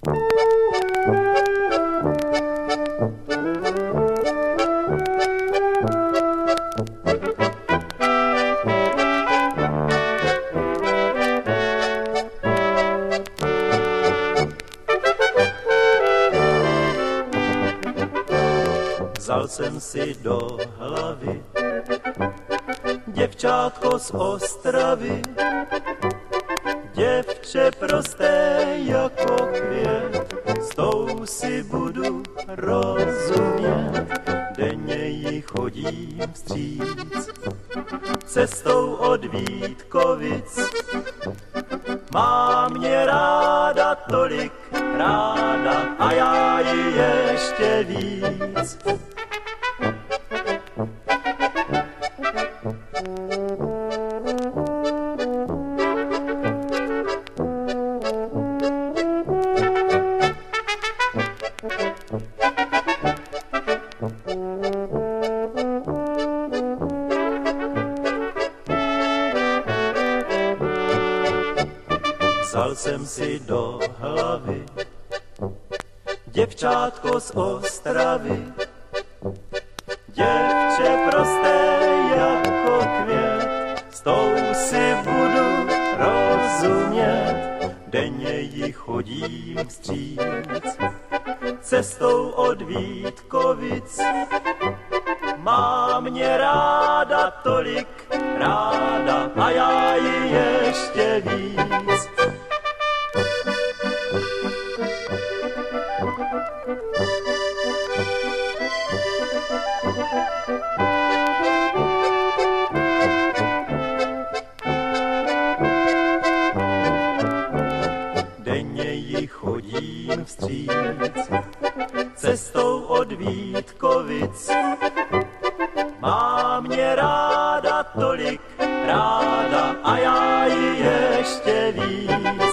Vzal jsem si do hlavy děvčátko z Ostravy, děvče prosté s si budu rozumět, denně jí chodím vstříc, cestou od Vítkovic. Má mě ráda tolik ráda a já ji ještě víc. Vzal jsem si do hlavy. Děvčátko z Ostravy, děvče prosté jako květ, s tou si budu rozumět, denně jí chodím vstříc, cestou od Vítkovic. Má mě ráda tolik ráda a já ji ještě víc. Denně jí chodím vstříc, cestou od Vítkovic. Má mě ráda tolik ráda a já ji ještě víc.